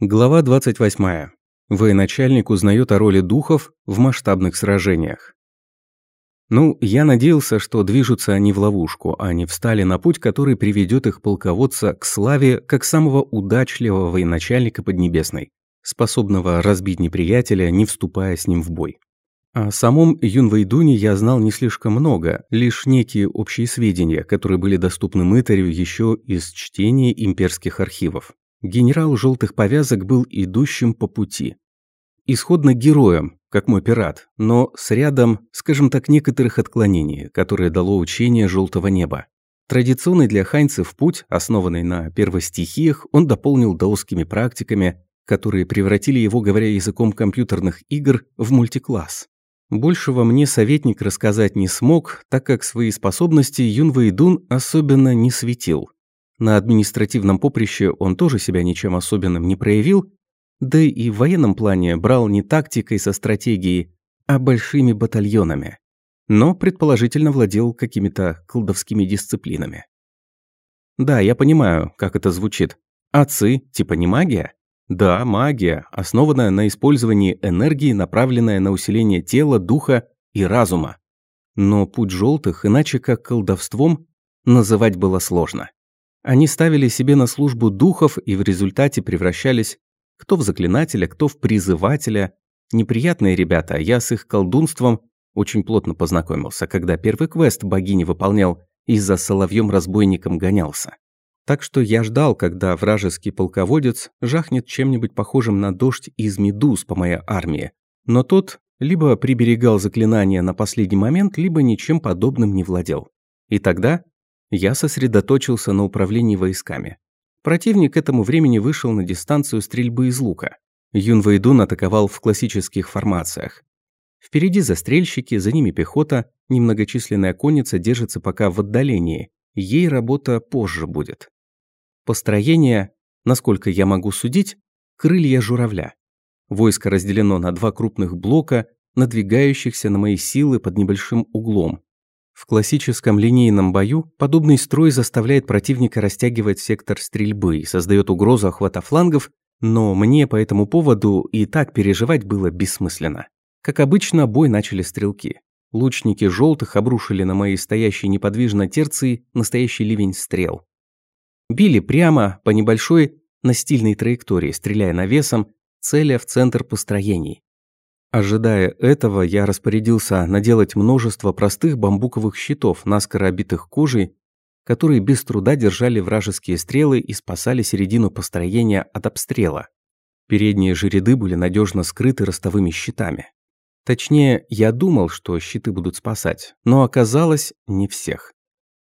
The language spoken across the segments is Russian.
Глава 28. Военачальник узнает о роли духов в масштабных сражениях. Ну, я надеялся, что движутся они в ловушку, а не встали на путь, который приведет их полководца к славе как самого удачливого военачальника Поднебесной, способного разбить неприятеля, не вступая с ним в бой. О самом Юнвейдуне я знал не слишком много, лишь некие общие сведения, которые были доступны мытарю еще из чтения имперских архивов. Генерал желтых повязок был идущим по пути. Исходно героем, как мой пират, но с рядом, скажем так, некоторых отклонений, которые дало учение желтого неба. Традиционный для хайнцев путь, основанный на первостихиях, он дополнил даосскими практиками, которые превратили его, говоря языком компьютерных игр, в мультикласс. Большего мне советник рассказать не смог, так как свои способности Юн Вэйдун особенно не светил. На административном поприще он тоже себя ничем особенным не проявил, да и в военном плане брал не тактикой со стратегией, а большими батальонами. Но, предположительно, владел какими-то колдовскими дисциплинами. Да, я понимаю, как это звучит. Отцы, типа не магия? Да, магия, основанная на использовании энергии, направленная на усиление тела, духа и разума. Но путь желтых, иначе как колдовством, называть было сложно. Они ставили себе на службу духов и в результате превращались кто в заклинателя, кто в призывателя. Неприятные ребята, я с их колдунством очень плотно познакомился, когда первый квест богини выполнял и за соловьем-разбойником гонялся. Так что я ждал, когда вражеский полководец жахнет чем-нибудь похожим на дождь из медуз по моей армии. Но тот либо приберегал заклинания на последний момент, либо ничем подобным не владел. И тогда я сосредоточился на управлении войсками. Противник к этому времени вышел на дистанцию стрельбы из лука. Юн Вэйдун атаковал в классических формациях. Впереди застрельщики, за ними пехота, немногочисленная конница держится пока в отдалении, ей работа позже будет. Построение, насколько я могу судить, крылья журавля. Войско разделено на два крупных блока, надвигающихся на мои силы под небольшим углом. В классическом линейном бою подобный строй заставляет противника растягивать сектор стрельбы и создает угрозу охвата флангов, но мне по этому поводу и так переживать было бессмысленно. Как обычно, бой начали стрелки. Лучники желтых обрушили на мои стоящие неподвижно терции настоящий ливень стрел. Били прямо по небольшой настильной траектории, стреляя навесом, целя в центр построений. Ожидая этого, я распорядился наделать множество простых бамбуковых щитов, наскоро обитых кожей, которые без труда держали вражеские стрелы и спасали середину построения от обстрела. Передние же ряды были надежно скрыты ростовыми щитами. Точнее, я думал, что щиты будут спасать, но оказалось не всех.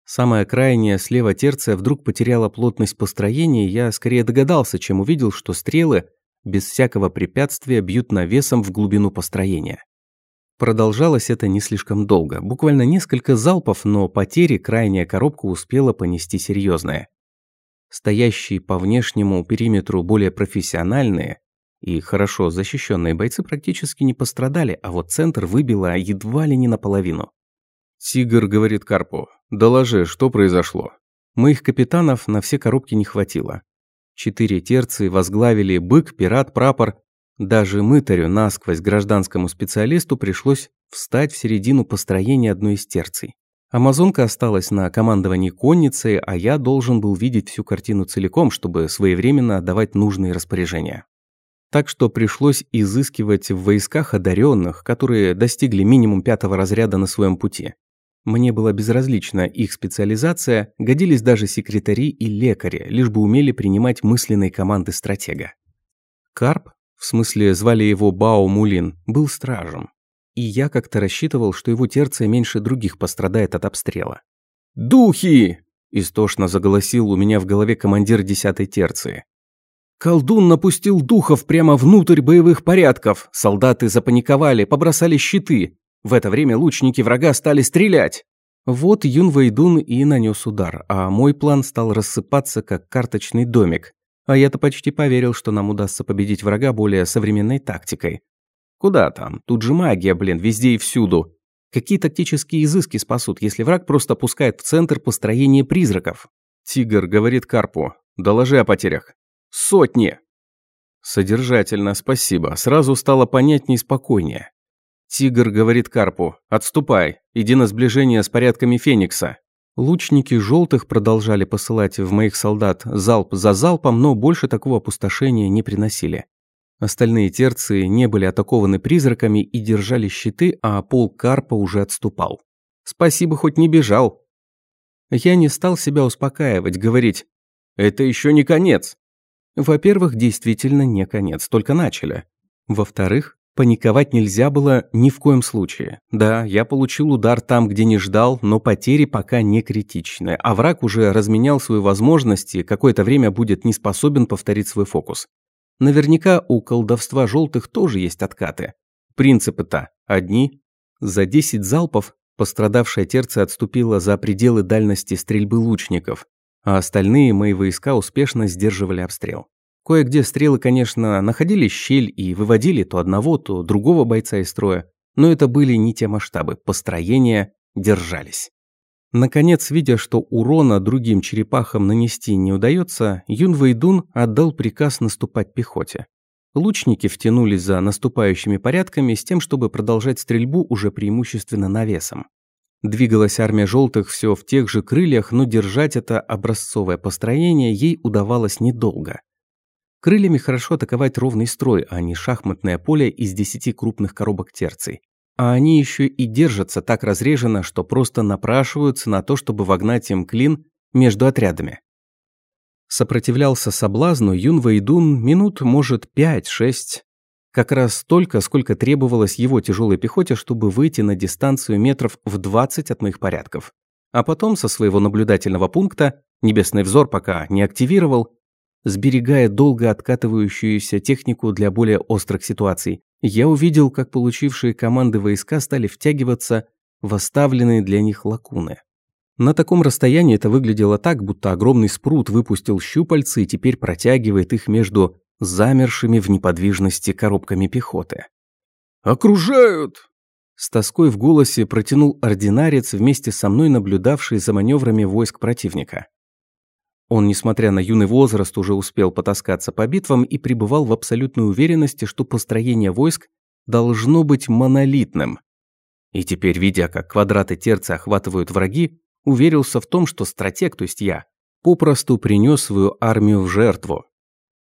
Самая крайняя слева терция вдруг потеряла плотность построения, и я скорее догадался, чем увидел, что стрелы без всякого препятствия бьют навесом в глубину построения. Продолжалось это не слишком долго, буквально несколько залпов, но потери крайняя коробка успела понести серьезные. Стоящие по внешнему периметру более профессиональные и хорошо защищенные бойцы практически не пострадали, а вот центр выбило едва ли не наполовину. «Тигр говорит Карпу, доложи, что произошло?» Моих капитанов на все коробки не хватило. Четыре терции возглавили бык, пират, прапор. Даже мытарю, насквозь гражданскому специалисту, пришлось встать в середину построения одной из терций. Амазонка осталась на командовании конницы, а я должен был видеть всю картину целиком, чтобы своевременно отдавать нужные распоряжения. Так что пришлось изыскивать в войсках одаренных, которые достигли минимум пятого разряда на своем пути. Мне была безразлична их специализация, годились даже секретари и лекари, лишь бы умели принимать мысленные команды стратега. Карп, в смысле звали его Бао Мулин, был стражем. И я как-то рассчитывал, что его терция меньше других пострадает от обстрела. «Духи!» – истошно заголосил у меня в голове командир десятой терции. Колдун напустил духов прямо внутрь боевых порядков. Солдаты запаниковали, побросали щиты. В это время лучники врага стали стрелять. Вот Юн Вэйдун и нанес удар, а мой план стал рассыпаться, как карточный домик. А я-то почти поверил, что нам удастся победить врага более современной тактикой. Куда там? Тут же магия, блин, везде и всюду. Какие тактические изыски спасут, если враг просто пускает в центр построение призраков? Тигр говорит Карпу. Доложи о потерях. Сотни. Содержательно, спасибо. Сразу стало понятнее и спокойнее. Тигр говорит Карпу, отступай, иди на сближение с порядками Феникса. Лучники желтых продолжали посылать в моих солдат залп за залпом, но больше такого опустошения не приносили. Остальные терции не были атакованы призраками и держали щиты, а полк Карпа уже отступал. Спасибо, хоть не бежал. Я не стал себя успокаивать, говорить «Это еще не конец». Во-первых, действительно не конец, только начали. Во-вторых, паниковать нельзя было ни в коем случае. Да, я получил удар там, где не ждал, но потери пока не критичны, а враг уже разменял свои возможности, какое-то время будет не способен повторить свой фокус. Наверняка у колдовства желтых тоже есть откаты. Принципы-то одни. За 10 залпов пострадавшая терция отступила за пределы дальности стрельбы лучников, а остальные мои войска успешно сдерживали обстрел. Кое-где стрелы, конечно, находили щель и выводили то одного, то другого бойца из строя, но это были не те масштабы, построения держались. Наконец, видя, что урона другим черепахам нанести не удается, Юн Вэйдун отдал приказ наступать пехоте. Лучники втянулись за наступающими порядками с тем, чтобы продолжать стрельбу уже преимущественно навесом. Двигалась армия желтых все в тех же крыльях, но держать это образцовое построение ей удавалось недолго. Крыльями хорошо атаковать ровный строй, а не шахматное поле из десяти крупных коробок терций. А они еще и держатся так разрежено, что просто напрашиваются на то, чтобы вогнать им клин между отрядами. Сопротивлялся соблазну Юн Вэйдун минут, может, пять-шесть. Как раз столько, сколько требовалось его тяжелой пехоте, чтобы выйти на дистанцию метров в 20 от моих порядков. А потом со своего наблюдательного пункта, небесный взор пока не активировал, сберегая долго откатывающуюся технику для более острых ситуаций, я увидел, как получившие команды войска стали втягиваться в оставленные для них лакуны. На таком расстоянии это выглядело так, будто огромный спрут выпустил щупальцы и теперь протягивает их между замершими в неподвижности коробками пехоты. «Окружают!» С тоской в голосе протянул ординарец, вместе со мной наблюдавший за маневрами войск противника. Он, несмотря на юный возраст, уже успел потаскаться по битвам и пребывал в абсолютной уверенности, что построение войск должно быть монолитным. И теперь, видя, как квадраты терца охватывают враги, уверился в том, что стратег, то есть я, попросту принес свою армию в жертву,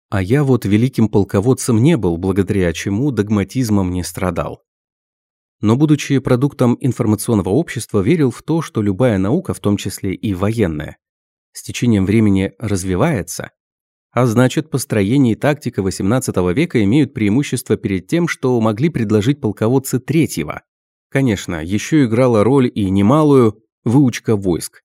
а я вот великим полководцем не был, благодаря чему догматизмом не страдал. Но будучи продуктом информационного общества, верил в то, что любая наука, в том числе и военная, с течением времени развивается, а значит, построение и тактика XVIII века имеют преимущество перед тем, что могли предложить полководцы третьего. Конечно, еще играла роль и немалую выучка войск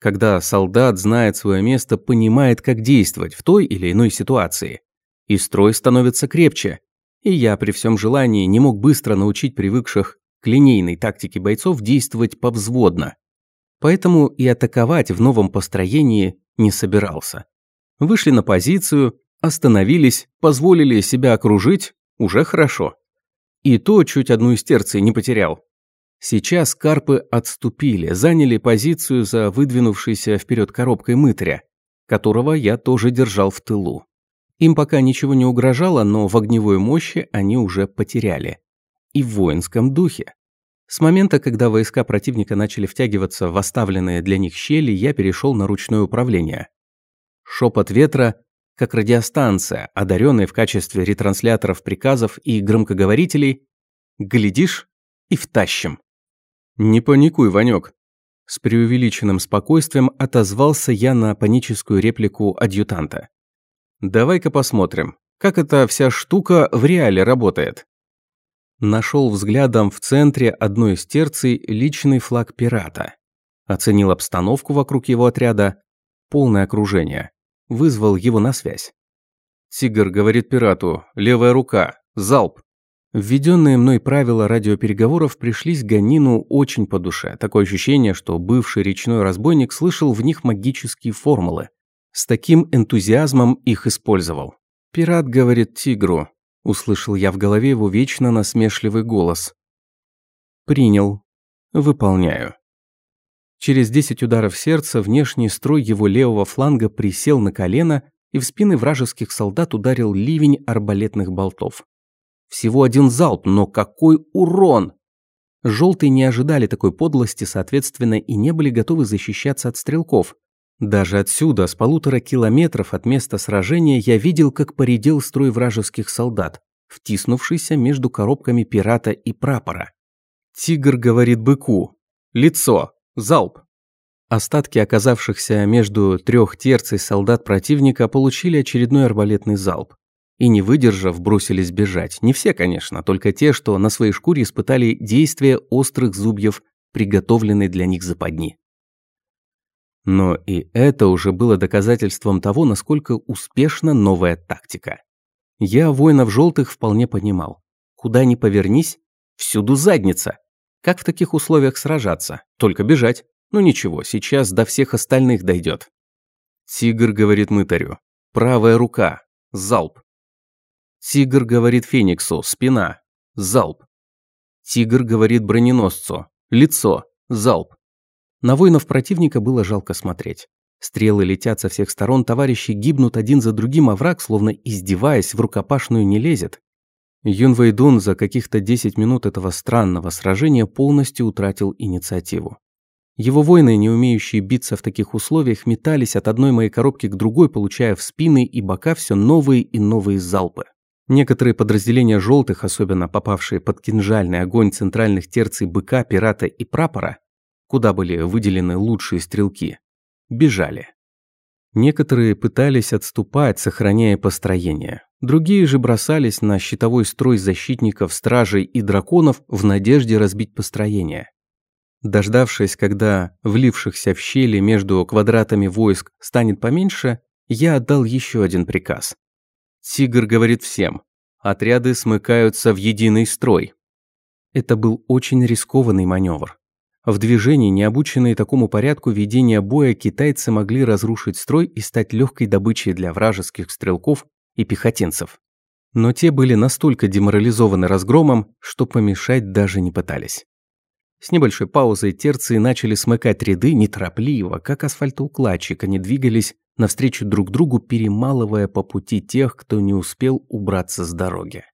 когда солдат знает свое место, понимает, как действовать в той или иной ситуации. И строй становится крепче. И я при всем желании не мог быстро научить привыкших к линейной тактике бойцов действовать повзводно. Поэтому и атаковать в новом построении не собирался. Вышли на позицию, остановились, позволили себя окружить, уже хорошо. И то чуть одну из терций не потерял. Сейчас карпы отступили, заняли позицию за выдвинувшейся вперед коробкой мытаря, которого я тоже держал в тылу. Им пока ничего не угрожало, но в огневой мощи они уже потеряли. И в воинском духе. С момента, когда войска противника начали втягиваться в оставленные для них щели, я перешел на ручное управление. Шепот ветра, как радиостанция, одаренная в качестве ретрансляторов приказов и громкоговорителей, глядишь и втащим. «Не паникуй, Ванек!» С преувеличенным спокойствием отозвался я на паническую реплику адъютанта. «Давай-ка посмотрим, как эта вся штука в реале работает». Нашел взглядом в центре одной из терций личный флаг пирата. Оценил обстановку вокруг его отряда, полное окружение. Вызвал его на связь. «Тигр говорит пирату, левая рука, залп!» Введенные мной правила радиопереговоров пришлись Ганину очень по душе. Такое ощущение, что бывший речной разбойник слышал в них магические формулы. С таким энтузиазмом их использовал. «Пират говорит тигру», – услышал я в голове его вечно насмешливый голос. «Принял. Выполняю». Через десять ударов сердца внешний строй его левого фланга присел на колено, и в спины вражеских солдат ударил ливень арбалетных болтов. Всего один залп, но какой урон! Желтые не ожидали такой подлости, соответственно, и не были готовы защищаться от стрелков. Даже отсюда, с полутора километров от места сражения, я видел, как поредел строй вражеских солдат, втиснувшийся между коробками пирата и прапора. Тигр говорит быку. Лицо. Залп. Остатки оказавшихся между трех терций солдат противника получили очередной арбалетный залп. И не выдержав, бросились бежать. Не все, конечно, только те, что на своей шкуре испытали действие острых зубьев, приготовленной для них западни. Но и это уже было доказательством того, насколько успешна новая тактика. Я воинов желтых вполне понимал. Куда ни повернись, всюду задница. Как в таких условиях сражаться? Только бежать. Ну ничего, сейчас до всех остальных дойдет. Тигр говорит мытарю. Правая рука. Залп. Тигр говорит Фениксу. Спина. Залп. Тигр говорит броненосцу. Лицо. Залп. На воинов противника было жалко смотреть. Стрелы летят со всех сторон, товарищи гибнут один за другим, а враг, словно издеваясь, в рукопашную не лезет. Юн Вэйдун за каких-то 10 минут этого странного сражения полностью утратил инициативу. Его воины, не умеющие биться в таких условиях, метались от одной моей коробки к другой, получая в спины и бока все новые и новые залпы. Некоторые подразделения желтых, особенно попавшие под кинжальный огонь центральных терций быка, пирата и прапора, куда были выделены лучшие стрелки, бежали. Некоторые пытались отступать, сохраняя построение. Другие же бросались на щитовой строй защитников, стражей и драконов в надежде разбить построение. Дождавшись, когда влившихся в щели между квадратами войск станет поменьше, я отдал еще один приказ. Тигр говорит всем. Отряды смыкаются в единый строй. Это был очень рискованный маневр. В движении, не обученные такому порядку ведения боя, китайцы могли разрушить строй и стать легкой добычей для вражеских стрелков и пехотинцев. Но те были настолько деморализованы разгромом, что помешать даже не пытались. С небольшой паузой терции начали смыкать ряды неторопливо, как асфальтоукладчик, они двигались навстречу друг другу, перемалывая по пути тех, кто не успел убраться с дороги.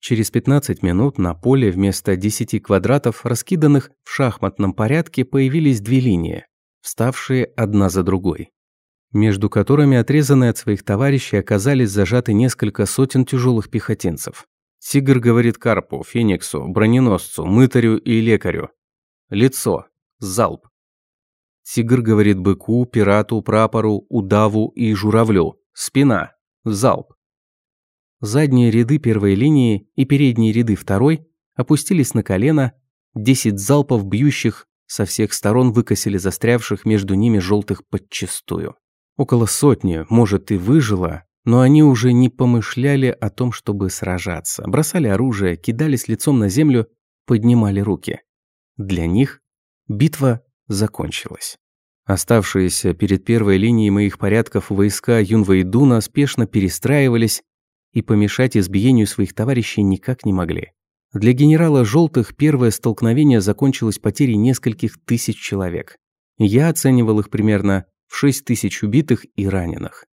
Через 15 минут на поле вместо 10 квадратов, раскиданных в шахматном порядке, появились две линии, вставшие одна за другой, между которыми отрезанные от своих товарищей оказались зажаты несколько сотен тяжелых пехотинцев. Тигр говорит Карпу, Фениксу, Броненосцу, Мытарю и Лекарю. Лицо. Залп. Тигр говорит Быку, Пирату, Прапору, Удаву и Журавлю. Спина. Залп. Задние ряды первой линии и передние ряды второй опустились на колено, десять залпов, бьющих со всех сторон выкосили застрявших между ними желтых подчистую. Около сотни, может, и выжило, но они уже не помышляли о том, чтобы сражаться. Бросали оружие, кидались лицом на землю, поднимали руки. Для них битва закончилась. Оставшиеся перед первой линией моих порядков войска Юнвейдуна спешно перестраивались и помешать избиению своих товарищей никак не могли. Для генерала Желтых первое столкновение закончилось потерей нескольких тысяч человек. Я оценивал их примерно в 6 тысяч убитых и раненых.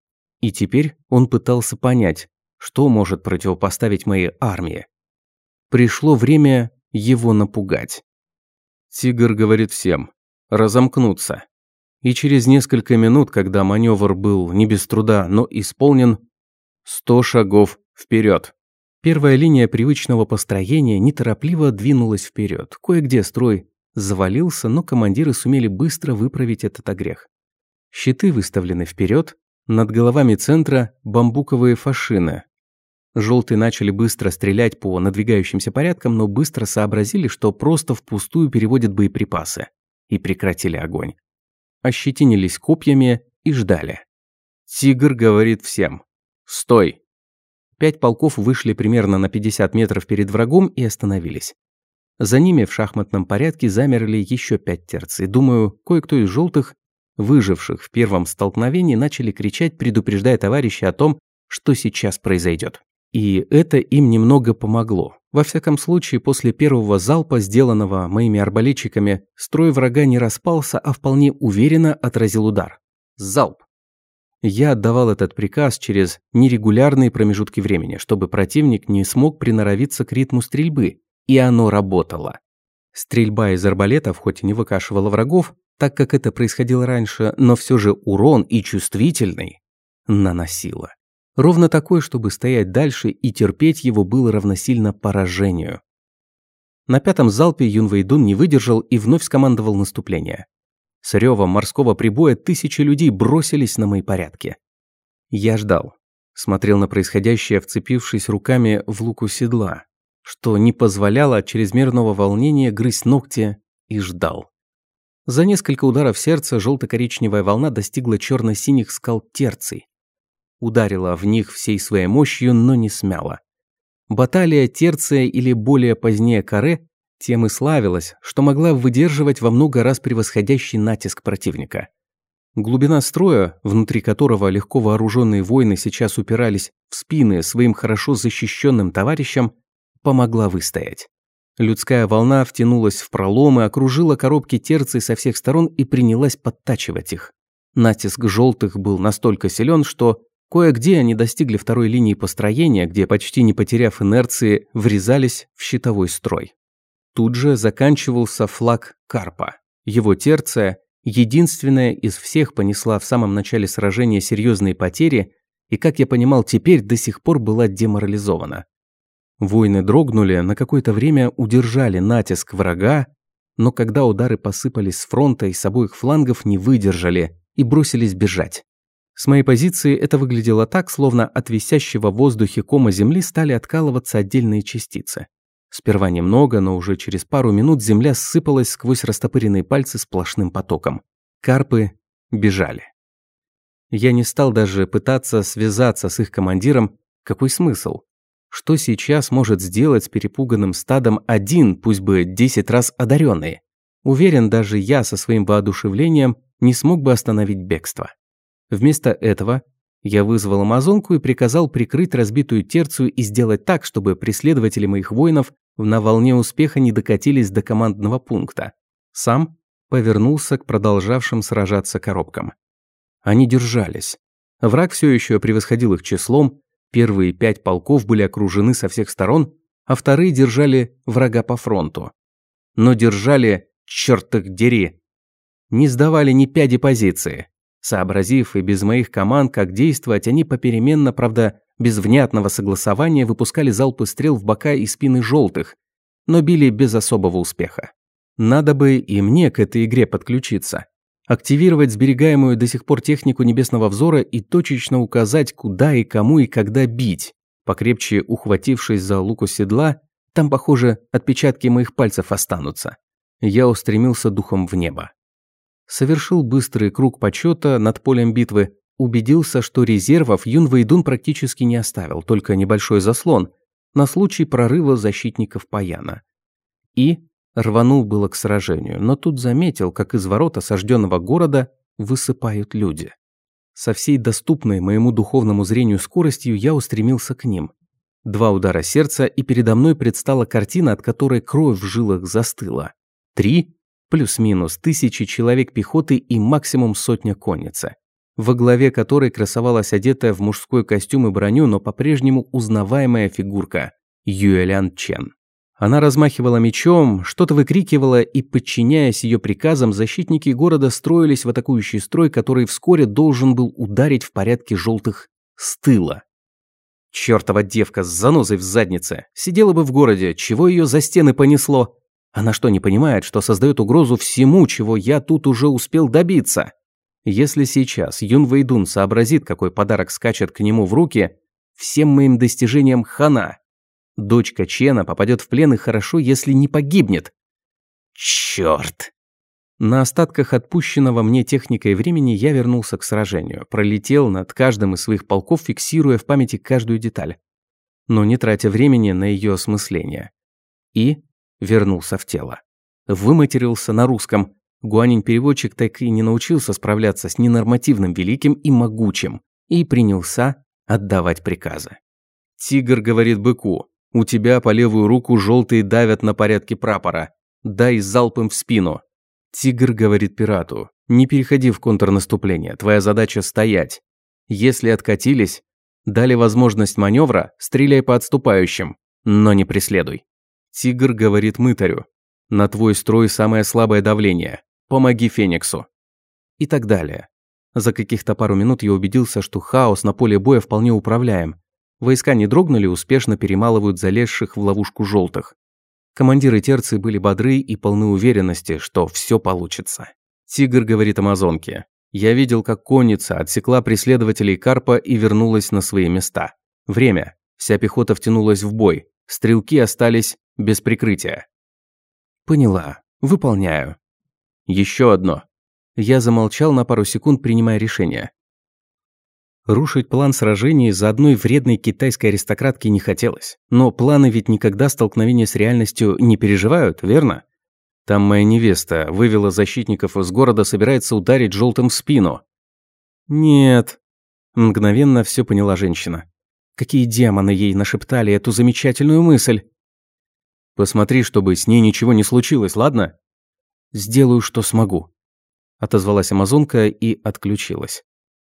И теперь он пытался понять, что может противопоставить моей армии. Пришло время его напугать. Тигр говорит всем разомкнуться. И через несколько минут, когда маневр был не без труда, но исполнен, сто шагов вперед. Первая линия привычного построения неторопливо двинулась вперед. Кое-где строй завалился, но командиры сумели быстро выправить этот огрех. Щиты выставлены вперед, над головами центра бамбуковые фашины. Желтые начали быстро стрелять по надвигающимся порядкам, но быстро сообразили, что просто впустую переводят боеприпасы. И прекратили огонь. Ощетинились копьями и ждали. Тигр говорит всем «Стой!». Пять полков вышли примерно на 50 метров перед врагом и остановились. За ними в шахматном порядке замерли еще пять терций. Думаю, кое-кто из желтых выживших в первом столкновении, начали кричать, предупреждая товарища о том, что сейчас произойдет. И это им немного помогло. Во всяком случае, после первого залпа, сделанного моими арбалетчиками, строй врага не распался, а вполне уверенно отразил удар. Залп. Я отдавал этот приказ через нерегулярные промежутки времени, чтобы противник не смог приноровиться к ритму стрельбы, и оно работало. Стрельба из арбалетов хоть и не выкашивала врагов, так как это происходило раньше, но все же урон и чувствительный наносила. Ровно такой, чтобы стоять дальше и терпеть его было равносильно поражению. На пятом залпе Юн Вэйдун не выдержал и вновь скомандовал наступление. С ревом морского прибоя тысячи людей бросились на мои порядки. Я ждал. Смотрел на происходящее, вцепившись руками в луку седла, что не позволяло от чрезмерного волнения грызть ногти, и ждал. За несколько ударов сердца желто-коричневая волна достигла черно-синих скал терций. Ударила в них всей своей мощью, но не смяла. Баталия Терция или более позднее Каре тем и славилась, что могла выдерживать во много раз превосходящий натиск противника. Глубина строя, внутри которого легко вооруженные воины сейчас упирались в спины своим хорошо защищенным товарищам, помогла выстоять. Людская волна втянулась в проломы, окружила коробки терций со всех сторон и принялась подтачивать их. Натиск желтых был настолько силен, что Кое-где они достигли второй линии построения, где, почти не потеряв инерции, врезались в щитовой строй. Тут же заканчивался флаг Карпа. Его терция, единственная из всех, понесла в самом начале сражения серьезные потери и, как я понимал, теперь до сих пор была деморализована. Воины дрогнули, на какое-то время удержали натиск врага, но когда удары посыпались с фронта и с обоих флангов, не выдержали и бросились бежать. С моей позиции это выглядело так, словно от висящего в воздухе кома земли стали откалываться отдельные частицы. Сперва немного, но уже через пару минут земля ссыпалась сквозь растопыренные пальцы сплошным потоком. Карпы бежали. Я не стал даже пытаться связаться с их командиром. Какой смысл? Что сейчас может сделать с перепуганным стадом один, пусть бы десять раз одаренный? Уверен, даже я со своим воодушевлением не смог бы остановить бегство. Вместо этого я вызвал амазонку и приказал прикрыть разбитую терцию и сделать так, чтобы преследователи моих воинов на волне успеха не докатились до командного пункта. Сам повернулся к продолжавшим сражаться коробкам. Они держались. Враг все еще превосходил их числом, первые пять полков были окружены со всех сторон, а вторые держали врага по фронту. Но держали, черт их дери, не сдавали ни пяди позиции. Сообразив и без моих команд, как действовать, они попеременно, правда, без внятного согласования выпускали залпы стрел в бока и спины желтых, но били без особого успеха. Надо бы и мне к этой игре подключиться. Активировать сберегаемую до сих пор технику небесного взора и точечно указать, куда и кому и когда бить. Покрепче ухватившись за луку седла, там, похоже, отпечатки моих пальцев останутся. Я устремился духом в небо совершил быстрый круг почета над полем битвы, убедился, что резервов Юн Вэйдун практически не оставил, только небольшой заслон, на случай прорыва защитников Паяна. И рванул было к сражению, но тут заметил, как из ворот осажденного города высыпают люди. Со всей доступной моему духовному зрению скоростью я устремился к ним. Два удара сердца, и передо мной предстала картина, от которой кровь в жилах застыла. Три плюс-минус тысячи человек пехоты и максимум сотня конницы, во главе которой красовалась одетая в мужской костюм и броню, но по-прежнему узнаваемая фигурка Юэлян Чен. Она размахивала мечом, что-то выкрикивала, и, подчиняясь ее приказам, защитники города строились в атакующий строй, который вскоре должен был ударить в порядке желтых с тыла. Чёртова девка с занозой в заднице. Сидела бы в городе, чего ее за стены понесло? Она что, не понимает, что создает угрозу всему, чего я тут уже успел добиться? Если сейчас Юн Вэйдун сообразит, какой подарок скачет к нему в руки, всем моим достижениям хана. Дочка Чена попадет в плен и хорошо, если не погибнет. Черт! На остатках отпущенного мне техникой времени я вернулся к сражению, пролетел над каждым из своих полков, фиксируя в памяти каждую деталь, но не тратя времени на ее осмысление. И вернулся в тело. Выматерился на русском. Гуанин-переводчик так и не научился справляться с ненормативным великим и могучим, и принялся отдавать приказы. Тигр говорит быку, у тебя по левую руку желтые давят на порядке прапора. Дай залпом в спину. Тигр говорит пирату, не переходи в контрнаступление, твоя задача стоять. Если откатились, дали возможность маневра, стреляй по отступающим, но не преследуй. Тигр говорит мытарю. На твой строй самое слабое давление. Помоги Фениксу. И так далее. За каких-то пару минут я убедился, что хаос на поле боя вполне управляем. Войска не дрогнули, успешно перемалывают залезших в ловушку желтых. Командиры терции были бодры и полны уверенности, что все получится. Тигр говорит амазонке. Я видел, как конница отсекла преследователей Карпа и вернулась на свои места. Время. Вся пехота втянулась в бой. Стрелки остались без прикрытия. Поняла. Выполняю. Еще одно. Я замолчал на пару секунд, принимая решение. Рушить план сражений за одной вредной китайской аристократки не хотелось. Но планы ведь никогда столкновения с реальностью не переживают, верно? Там моя невеста вывела защитников из города, собирается ударить желтым в спину. Нет. Мгновенно все поняла женщина. Какие демоны ей нашептали эту замечательную мысль. Посмотри, чтобы с ней ничего не случилось, ладно? Сделаю, что смогу. Отозвалась амазонка и отключилась.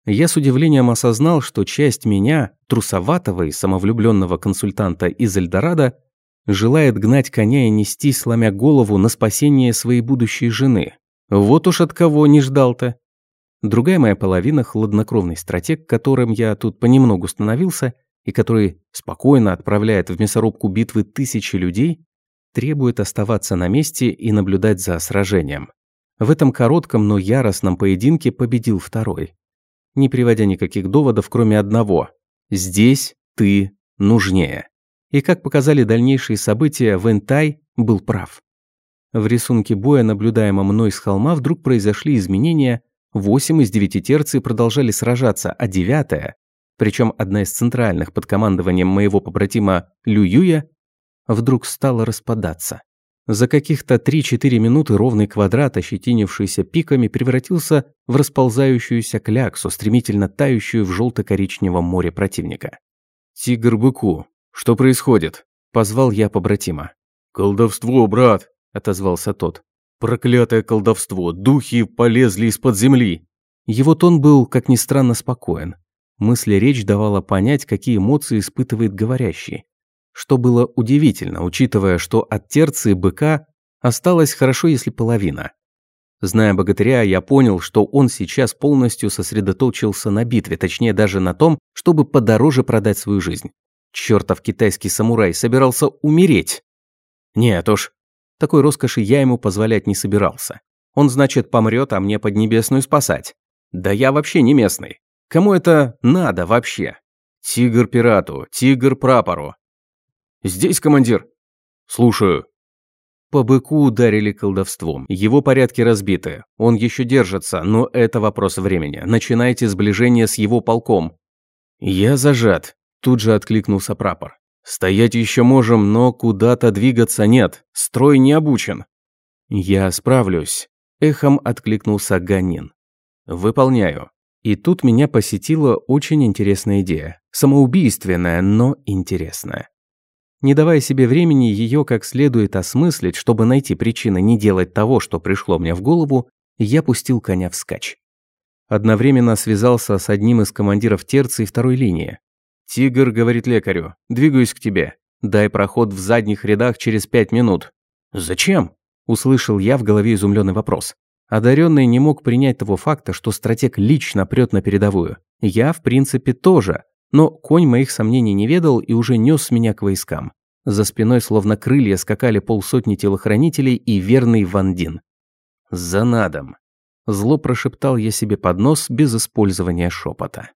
Я с удивлением осознал, что часть меня, трусоватого и самовлюбленного консультанта из Эльдорадо, желает гнать коня и нести, сломя голову, на спасение своей будущей жены. Вот уж от кого не ждал-то. Другая моя половина, хладнокровный стратег, которым я тут понемногу становился, и который спокойно отправляет в мясорубку битвы тысячи людей, требует оставаться на месте и наблюдать за сражением. В этом коротком, но яростном поединке победил второй не приводя никаких доводов, кроме одного. «Здесь ты нужнее». И как показали дальнейшие события, Вентай был прав. В рисунке боя, наблюдаемом мной с холма, вдруг произошли изменения, восемь из девяти терций продолжали сражаться, а девятая, причем одна из центральных под командованием моего побратима Лююя, вдруг стала распадаться. За каких-то 3-4 минуты ровный квадрат, ощетинившийся пиками, превратился в расползающуюся кляксу, стремительно тающую в желто-коричневом море противника. «Тигр быку, что происходит?» – позвал я побратима. «Колдовство, брат!» – отозвался тот. «Проклятое колдовство! Духи полезли из-под земли!» Его тон был, как ни странно, спокоен. Мысли речь давала понять, какие эмоции испытывает говорящий что было удивительно, учитывая, что от терции быка осталось хорошо, если половина. Зная богатыря, я понял, что он сейчас полностью сосредоточился на битве, точнее даже на том, чтобы подороже продать свою жизнь. Чёртов китайский самурай собирался умереть. Нет уж, такой роскоши я ему позволять не собирался. Он, значит, помрет, а мне Поднебесную спасать. Да я вообще не местный. Кому это надо вообще? Тигр пирату, тигр прапору. «Здесь, командир!» «Слушаю». По быку ударили колдовством. Его порядки разбиты. Он еще держится, но это вопрос времени. Начинайте сближение с его полком. Я зажат. Тут же откликнулся прапор. Стоять еще можем, но куда-то двигаться нет. Строй не обучен. Я справлюсь. Эхом откликнулся Ганин. Выполняю. И тут меня посетила очень интересная идея. Самоубийственная, но интересная. Не давая себе времени ее как следует осмыслить, чтобы найти причины не делать того, что пришло мне в голову, я пустил коня вскачь. Одновременно связался с одним из командиров терции второй линии. «Тигр говорит лекарю, двигаюсь к тебе. Дай проход в задних рядах через пять минут». «Зачем?» – услышал я в голове изумленный вопрос. Одаренный не мог принять того факта, что стратег лично прет на передовую. Я, в принципе, тоже. Но конь моих сомнений не ведал и уже нес меня к войскам. За спиной словно крылья скакали полсотни телохранителей и верный Вандин. «За надом!» Зло прошептал я себе под нос без использования шепота.